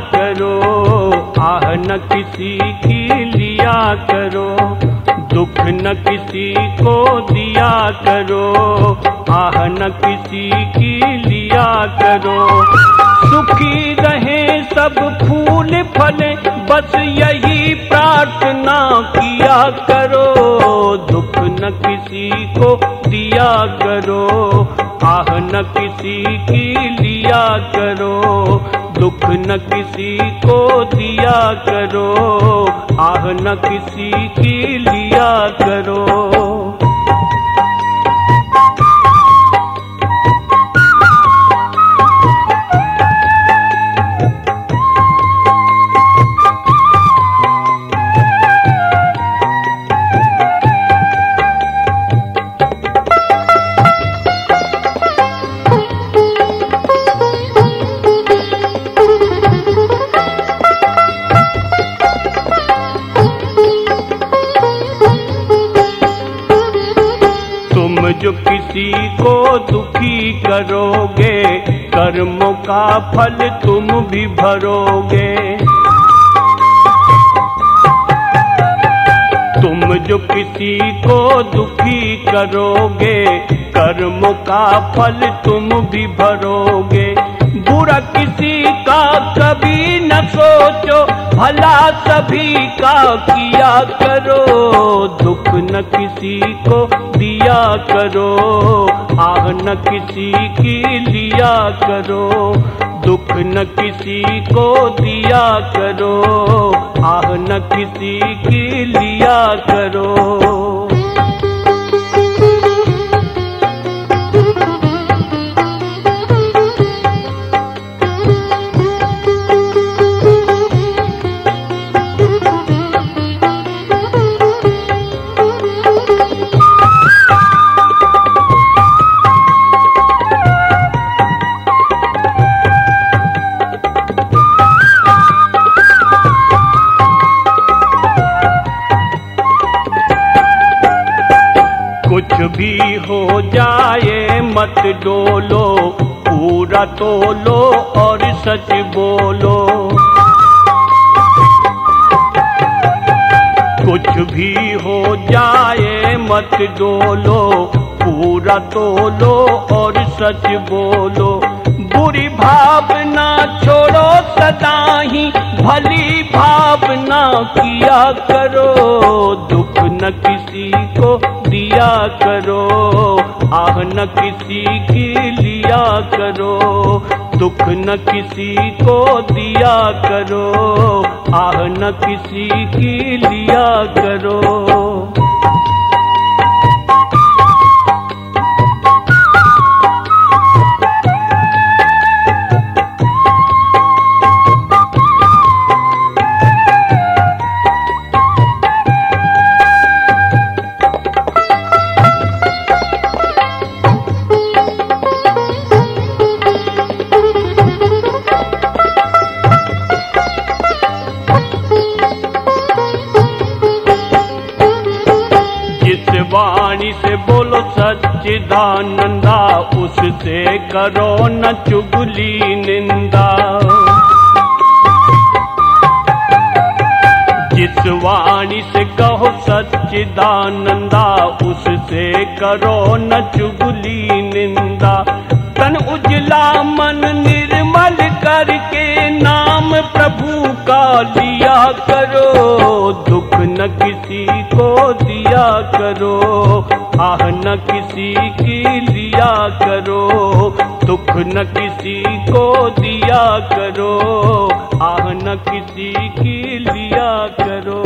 करो, आह न किसी की लिया करो, दुख न किसी को दिया करो, आह न किसी की लिया करो। सुखी रहे सब फूल फले, बस यही प्रार्थना किया करो, दुख न किसी को दिया करो, आह न किसी की लिया करो। दुख न किसी को दिया करो आह न किसी की लिया करो। जो किसी को दुखी करोगे, कर्मों का फल तुम भी भरोगे। तुम जो किसी को दुखी करोगे, कर्मों का फल तुम भी भरोगे। बुरा किसी का कभी न सोचो, भला सभी का किया करो। दुख न किसी को दिया करो, आह न किसी की लिया करो, दुख न किसी को दिया करो, आह न किसी की लिया करो। कुछ भी हो जाए, मत डोलो, पूरा तोलो और सच बोलो। कुछ भी हो जाए, मत डोलो, पूरा तोलो और सच बोलो। बुरी भावना छोड़ो, सदा ही भली भावना किया करो। दुख न किसी दिया करो, आह न किसी की लिया करो, दुख न किसी को दिया करो, आह न किसी की लिया करो। वाणी से बोलो सच्चिदानंदा, उससे करो न चुगली निंदा। जिस वाणी से कहो सच्चिदानंदा, उससे करो न चुगली निंदा। तन उजला मन निर्मल करके नाम प्रभु का लिया करो। दुख न किसी को जाया करो, आह न किसी की लिया करो, दुख न किसी को दिया करो, आह न किसी की लिया करो